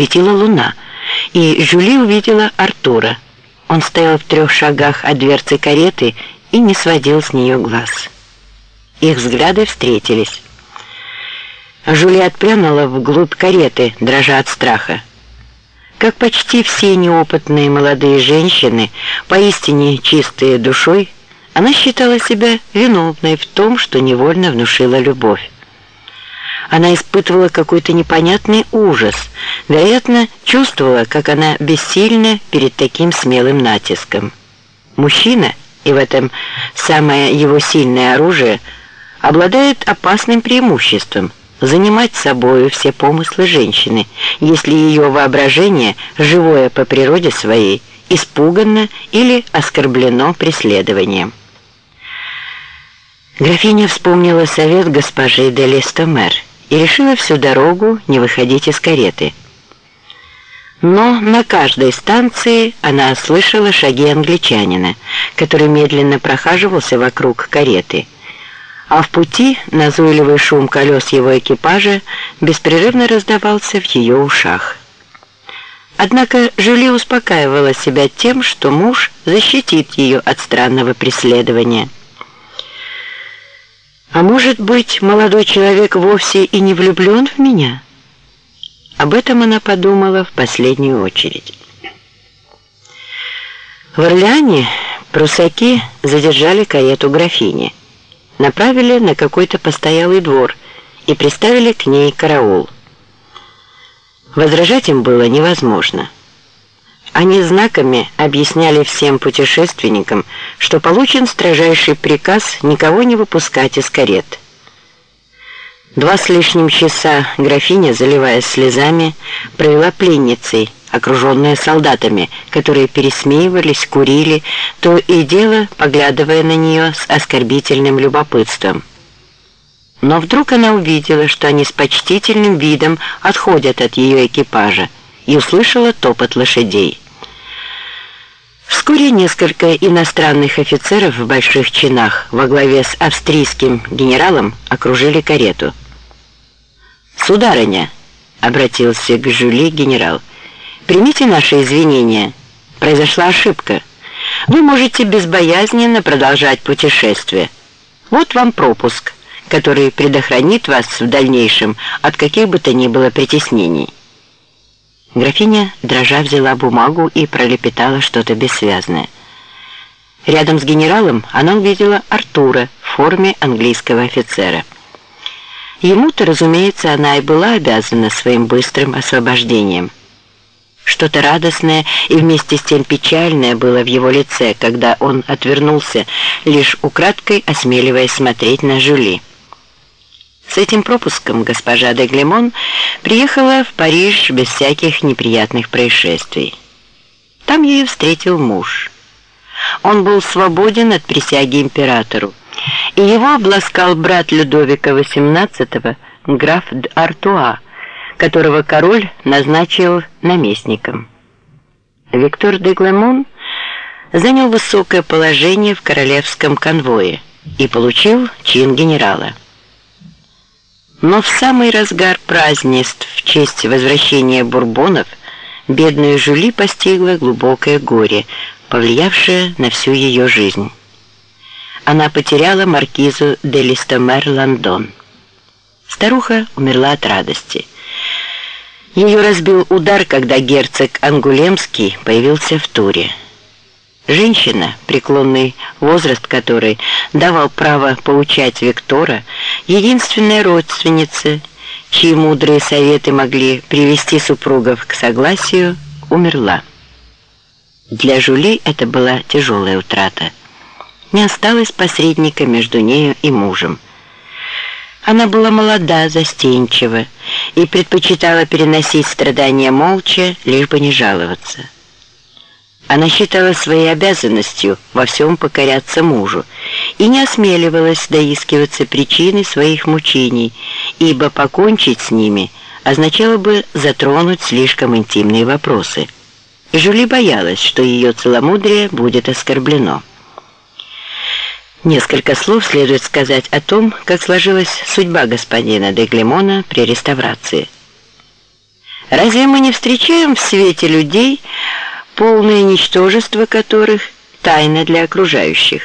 светила луна, и Жюли увидела Артура. Он стоял в трех шагах от дверцы кареты и не сводил с нее глаз. Их взгляды встретились. Жюли отпрянула вглубь кареты, дрожа от страха. Как почти все неопытные молодые женщины, поистине чистые душой, она считала себя виновной в том, что невольно внушила любовь. Она испытывала какой-то непонятный ужас, вероятно, чувствовала, как она бессильна перед таким смелым натиском. Мужчина, и в этом самое его сильное оружие, обладает опасным преимуществом – занимать собою все помыслы женщины, если ее воображение, живое по природе своей, испуганно или оскорблено преследованием. Графиня вспомнила совет госпожи де Лестомер и решила всю дорогу не выходить из кареты. Но на каждой станции она слышала шаги англичанина, который медленно прохаживался вокруг кареты, а в пути назойливый шум колес его экипажа беспрерывно раздавался в ее ушах. Однако Жюли успокаивала себя тем, что муж защитит ее от странного преследования – а может быть, молодой человек вовсе и не влюблен в меня? Об этом она подумала в последнюю очередь. В Орлеане прусаки задержали карету графини, направили на какой-то постоялый двор и приставили к ней караул. Возражать им было невозможно. Они знаками объясняли всем путешественникам, что получен строжайший приказ никого не выпускать из карет. Два с лишним часа графиня, заливаясь слезами, провела пленницей, окруженная солдатами, которые пересмеивались, курили, то и дело поглядывая на нее с оскорбительным любопытством. Но вдруг она увидела, что они с почтительным видом отходят от ее экипажа, и услышала топот лошадей. Вскоре несколько иностранных офицеров в больших чинах во главе с австрийским генералом окружили карету. «Сударыня», — обратился к Жюли генерал, — «примите наши извинения. Произошла ошибка. Вы можете безбоязненно продолжать путешествие. Вот вам пропуск, который предохранит вас в дальнейшем от каких бы то ни было притеснений». Графиня, дрожа, взяла бумагу и пролепетала что-то бессвязное. Рядом с генералом она увидела Артура в форме английского офицера. Ему-то, разумеется, она и была обязана своим быстрым освобождением. Что-то радостное и вместе с тем печальное было в его лице, когда он отвернулся, лишь украдкой осмеливаясь смотреть на Жюли. С этим пропуском госпожа де Глемон приехала в Париж без всяких неприятных происшествий. Там ее встретил муж. Он был свободен от присяги императору, и его обласкал брат Людовика XVIII, граф Артуа, которого король назначил наместником. Виктор де Глемон занял высокое положение в королевском конвое и получил чин генерала. Но в самый разгар празднеств в честь возвращения бурбонов бедную Жюли постигло глубокое горе, повлиявшее на всю ее жизнь. Она потеряла маркизу де Листомер Лондон. Старуха умерла от радости. Ее разбил удар, когда герцог Ангулемский появился в туре. Женщина, преклонный возраст которой давал право поучать Виктора, единственная родственница, чьи мудрые советы могли привести супругов к согласию, умерла. Для Жули это была тяжелая утрата. Не осталось посредника между нею и мужем. Она была молода, застенчива и предпочитала переносить страдания молча, лишь бы не жаловаться. Она считала своей обязанностью во всем покоряться мужу и не осмеливалась доискиваться причины своих мучений, ибо покончить с ними означало бы затронуть слишком интимные вопросы. Жюли боялась, что ее целомудрие будет оскорблено. Несколько слов следует сказать о том, как сложилась судьба господина де Глемона при реставрации. Разве мы не встречаем в свете людей, полное ничтожество которых тайна для окружающих?